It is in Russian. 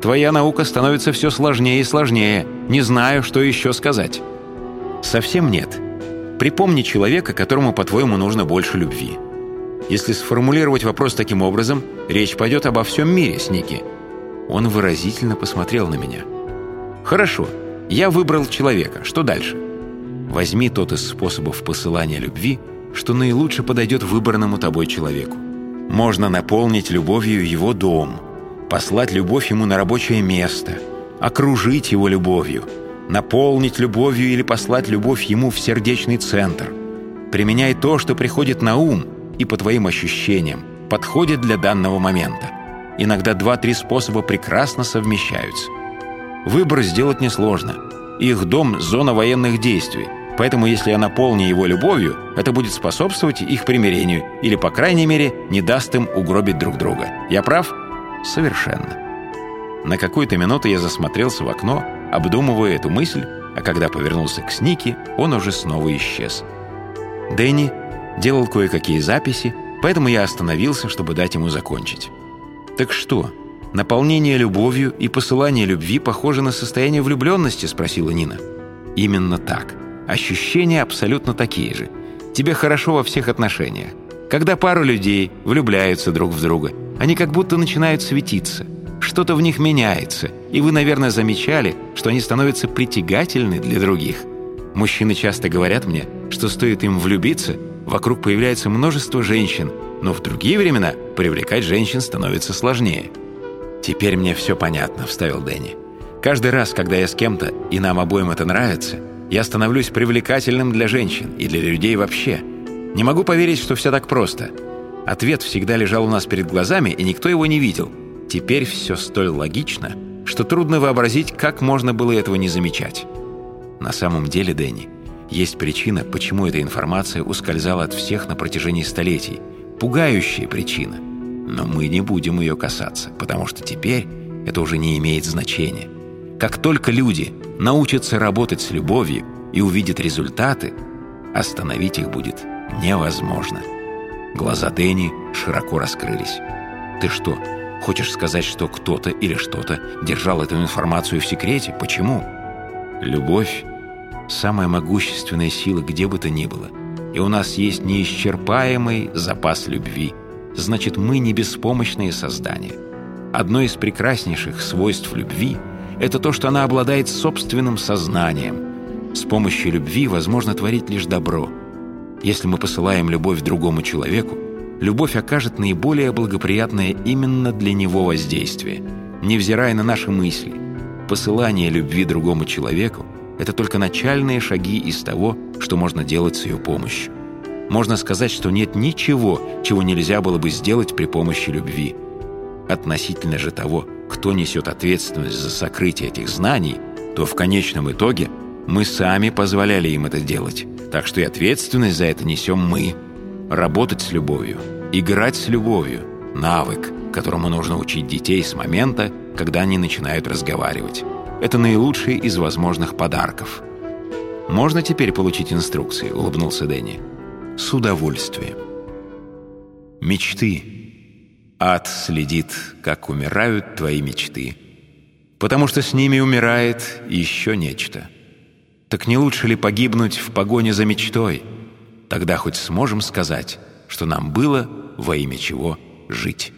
Твоя наука становится все сложнее и сложнее. Не знаю, что еще сказать». «Совсем нет. Припомни человека, которому, по-твоему, нужно больше любви. Если сформулировать вопрос таким образом, речь пойдет обо всем мире, Сники». Он выразительно посмотрел на меня. «Хорошо, я выбрал человека. Что дальше?» Возьми тот из способов посылания любви, что наилучше подойдет выбранному тобой человеку. Можно наполнить любовью его дом, послать любовь ему на рабочее место, окружить его любовью, наполнить любовью или послать любовь ему в сердечный центр. Применяй то, что приходит на ум и по твоим ощущениям, подходит для данного момента. Иногда два-три способа прекрасно совмещаются. Выбор сделать несложно. Их дом – зона военных действий, Поэтому если я наполню его любовью, это будет способствовать их примирению или, по крайней мере, не даст им угробить друг друга. Я прав? Совершенно. На какую-то минуту я засмотрелся в окно, обдумывая эту мысль, а когда повернулся к Снике, он уже снова исчез. Дэнни делал кое-какие записи, поэтому я остановился, чтобы дать ему закончить. «Так что, наполнение любовью и посылание любви похоже на состояние влюбленности?» – спросила Нина. «Именно так». Ощущения абсолютно такие же. Тебе хорошо во всех отношениях. Когда пару людей влюбляются друг в друга, они как будто начинают светиться. Что-то в них меняется, и вы, наверное, замечали, что они становятся притягательны для других. Мужчины часто говорят мне, что стоит им влюбиться, вокруг появляется множество женщин, но в другие времена привлекать женщин становится сложнее. «Теперь мне все понятно», — вставил Дэнни. «Каждый раз, когда я с кем-то, и нам обоим это нравится, я становлюсь привлекательным для женщин и для людей вообще. Не могу поверить, что все так просто. Ответ всегда лежал у нас перед глазами, и никто его не видел. Теперь все столь логично, что трудно вообразить, как можно было этого не замечать. На самом деле, Дэнни, есть причина, почему эта информация ускользала от всех на протяжении столетий. Пугающая причина. Но мы не будем ее касаться, потому что теперь это уже не имеет значения. Как только люди научатся работать с любовью и увидят результаты, остановить их будет невозможно. Глаза Дэнни широко раскрылись. «Ты что, хочешь сказать, что кто-то или что-то держал эту информацию в секрете? Почему?» «Любовь – самая могущественная сила где бы то ни было, и у нас есть неисчерпаемый запас любви. Значит, мы не беспомощные создания. Одно из прекраснейших свойств любви – это то, что она обладает собственным сознанием. С помощью любви возможно творить лишь добро. Если мы посылаем любовь другому человеку, любовь окажет наиболее благоприятное именно для него воздействие, невзирая на наши мысли. Посылание любви другому человеку – это только начальные шаги из того, что можно делать с ее помощью. Можно сказать, что нет ничего, чего нельзя было бы сделать при помощи любви. Относительно же того – кто несет ответственность за сокрытие этих знаний, то в конечном итоге мы сами позволяли им это делать. Так что и ответственность за это несем мы. Работать с любовью, играть с любовью – навык, которому нужно учить детей с момента, когда они начинают разговаривать. Это наилучший из возможных подарков. «Можно теперь получить инструкции?» – улыбнулся Дэнни. «С удовольствием». Мечты – Ад следит, как умирают твои мечты, потому что с ними умирает еще нечто. Так не лучше ли погибнуть в погоне за мечтой? Тогда хоть сможем сказать, что нам было во имя чего жить».